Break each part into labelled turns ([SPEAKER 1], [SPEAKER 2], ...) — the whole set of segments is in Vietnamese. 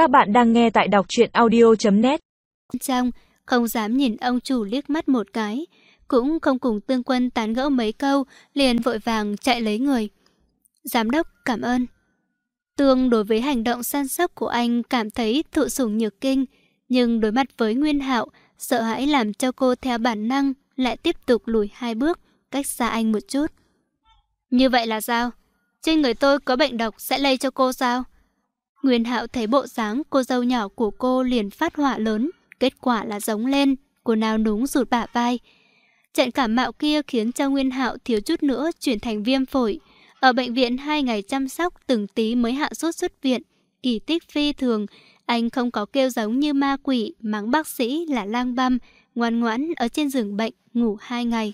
[SPEAKER 1] Các bạn đang nghe tại đọc truyện audio.net
[SPEAKER 2] Trong, không dám nhìn ông chủ liếc mắt một cái, cũng không cùng tương quân tán gẫu mấy câu, liền vội vàng chạy lấy người. Giám đốc, cảm ơn. Tương đối với hành động săn sóc của anh cảm thấy thụ sủng nhược kinh, nhưng đối mặt với Nguyên Hạo, sợ hãi làm cho cô theo bản năng lại tiếp tục lùi hai bước, cách xa anh một chút. Như vậy là sao? Trên người tôi có bệnh độc sẽ lây cho cô sao? Nguyên Hạo thấy bộ dáng cô dâu nhỏ của cô liền phát họa lớn, kết quả là giống lên, cô nào núng rụt bả vai. Trận cảm mạo kia khiến cho Nguyên Hạo thiếu chút nữa chuyển thành viêm phổi. Ở bệnh viện hai ngày chăm sóc từng tí mới hạ sốt xuất viện, kỳ tích phi thường, anh không có kêu giống như ma quỷ, mắng bác sĩ là lang băm, ngoan ngoãn ở trên giường bệnh ngủ hai ngày.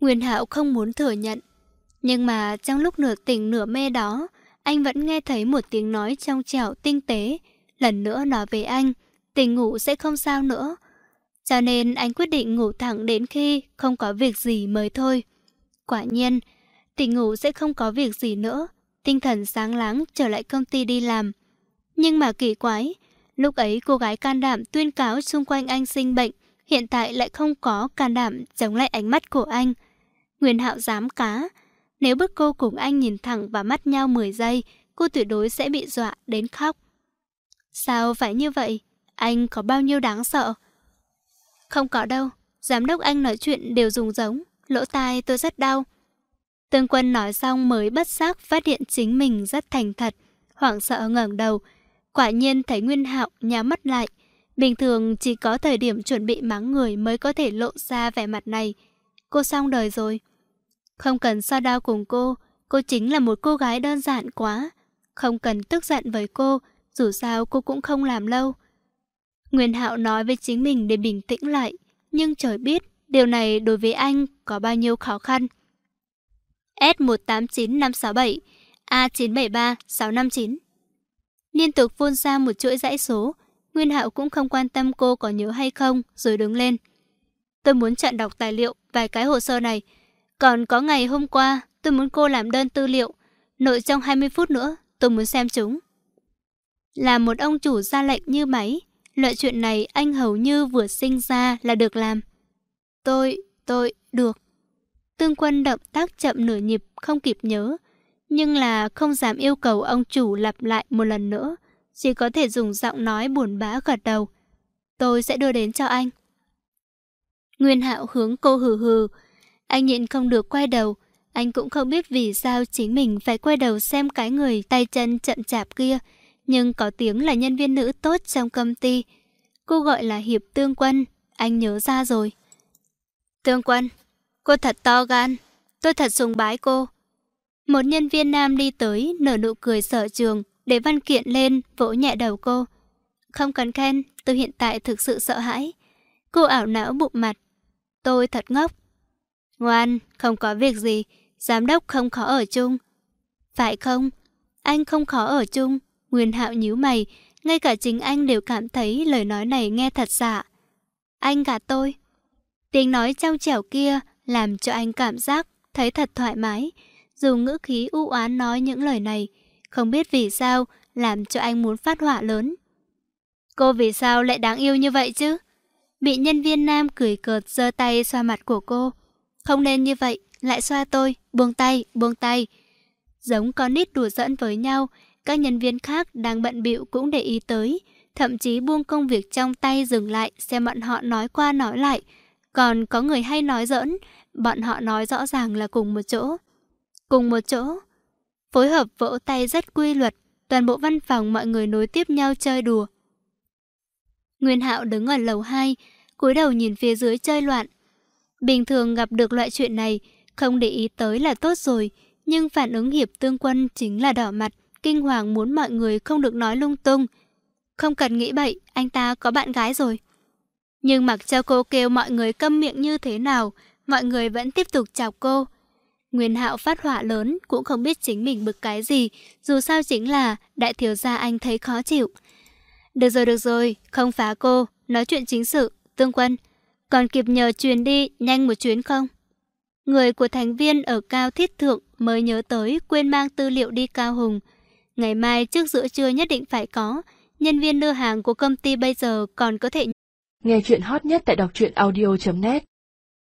[SPEAKER 2] Nguyên Hạo không muốn thừa nhận, nhưng mà trong lúc nửa tỉnh nửa mê đó, anh vẫn nghe thấy một tiếng nói trong trẻo tinh tế, lần nữa nói về anh, tỉnh ngủ sẽ không sao nữa. Cho nên anh quyết định ngủ thẳng đến khi không có việc gì mới thôi. Quả nhiên, tỉnh ngủ sẽ không có việc gì nữa, tinh thần sáng láng trở lại công ty đi làm. Nhưng mà kỳ quái, lúc ấy cô gái can đảm tuyên cáo xung quanh anh sinh bệnh, hiện tại lại không có can đảm chống lại ánh mắt của anh. Nguyên Hạo dám cá, nếu bức cô cùng anh nhìn thẳng vào mắt nhau 10 giây, cô tuyệt đối sẽ bị dọa đến khóc. Sao phải như vậy? Anh có bao nhiêu đáng sợ? Không có đâu, giám đốc anh nói chuyện đều dùng giống, lỗ tai tôi rất đau. Tương quân nói xong mới bất giác phát hiện chính mình rất thành thật, hoảng sợ ngẩng đầu. Quả nhiên thấy Nguyên Hạo nhắm mắt lại. Bình thường chỉ có thời điểm chuẩn bị mắng người mới có thể lộ ra vẻ mặt này. Cô xong đời rồi. Không cần so đo cùng cô, cô chính là một cô gái đơn giản quá. Không cần tức giận với cô, dù sao cô cũng không làm lâu. Nguyên Hạo nói với chính mình để bình tĩnh lại, nhưng trời biết điều này đối với anh có bao nhiêu khó khăn. S189567, A973659 Liên tục phun ra một chuỗi dãy số, Nguyên Hạo cũng không quan tâm cô có nhớ hay không, rồi đứng lên. Tôi muốn chặn đọc tài liệu, vài cái hồ sơ này, còn có ngày hôm qua, tôi muốn cô làm đơn tư liệu. Nội trong 20 phút nữa, tôi muốn xem chúng. Là một ông chủ ra lệnh như máy, loại chuyện này anh hầu như vừa sinh ra là được làm. Tôi, tôi, được. Tương quân động tác chậm nửa nhịp, không kịp nhớ. Nhưng là không dám yêu cầu ông chủ lặp lại một lần nữa. Chỉ có thể dùng giọng nói buồn bã gật đầu. Tôi sẽ đưa đến cho anh. Nguyên hạo hướng cô hừ hừ, anh nhịn không được quay đầu. Anh cũng không biết vì sao chính mình phải quay đầu xem cái người tay chân chậm chạp kia. Nhưng có tiếng là nhân viên nữ tốt trong công ty. Cô gọi là Hiệp Tương Quân. Anh nhớ ra rồi. Tương Quân, cô thật to gan. Tôi thật sùng bái cô. Một nhân viên nam đi tới, nở nụ cười sở trường, để văn kiện lên, vỗ nhẹ đầu cô. Không cần khen, tôi hiện tại thực sự sợ hãi. Cô ảo não bụng mặt. Tôi thật ngốc. Ngoan, không có việc gì, giám đốc không khó ở chung. Phải không? Anh không khó ở chung. Nguyên hạo nhíu mày, ngay cả chính anh đều cảm thấy lời nói này nghe thật giả. Anh gạt tôi. Tiếng nói trong trẻo kia làm cho anh cảm giác thấy thật thoải mái. Dù ngữ khí u oán nói những lời này, không biết vì sao làm cho anh muốn phát họa lớn. Cô vì sao lại đáng yêu như vậy chứ? Bị nhân viên nam cười cợt giơ tay xoa mặt của cô. Không nên như vậy, lại xoa tôi, buông tay, buông tay. Giống con nít đùa giỡn với nhau, các nhân viên khác đang bận bịu cũng để ý tới, thậm chí buông công việc trong tay dừng lại xem bọn họ nói qua nói lại. Còn có người hay nói giỡn, bọn họ nói rõ ràng là cùng một chỗ. Cùng một chỗ. Phối hợp vỗ tay rất quy luật, toàn bộ văn phòng mọi người nối tiếp nhau chơi đùa. Nguyên Hạo đứng ở lầu 2, cúi đầu nhìn phía dưới chơi loạn, Bình thường gặp được loại chuyện này, không để ý tới là tốt rồi, nhưng phản ứng hiệp tương quân chính là đỏ mặt, kinh hoàng muốn mọi người không được nói lung tung. Không cần nghĩ bậy, anh ta có bạn gái rồi. Nhưng mặc cho cô kêu mọi người câm miệng như thế nào, mọi người vẫn tiếp tục chọc cô. Nguyên Hạo phát họa lớn, cũng không biết chính mình bực cái gì, dù sao chính là đại thiếu gia anh thấy khó chịu. Được rồi, được rồi, không phá cô, nói chuyện chính sự, tương quân, còn kịp nhờ truyền đi, nhanh một chuyến không? Người của thành viên ở Cao Thiết Thượng mới nhớ tới quên mang tư liệu đi Cao Hùng. Ngày mai trước giữa trưa nhất định phải có. Nhân viên đưa hàng của công ty bây giờ còn có thể...
[SPEAKER 1] Nghe chuyện hot nhất tại đọc truyện audio.net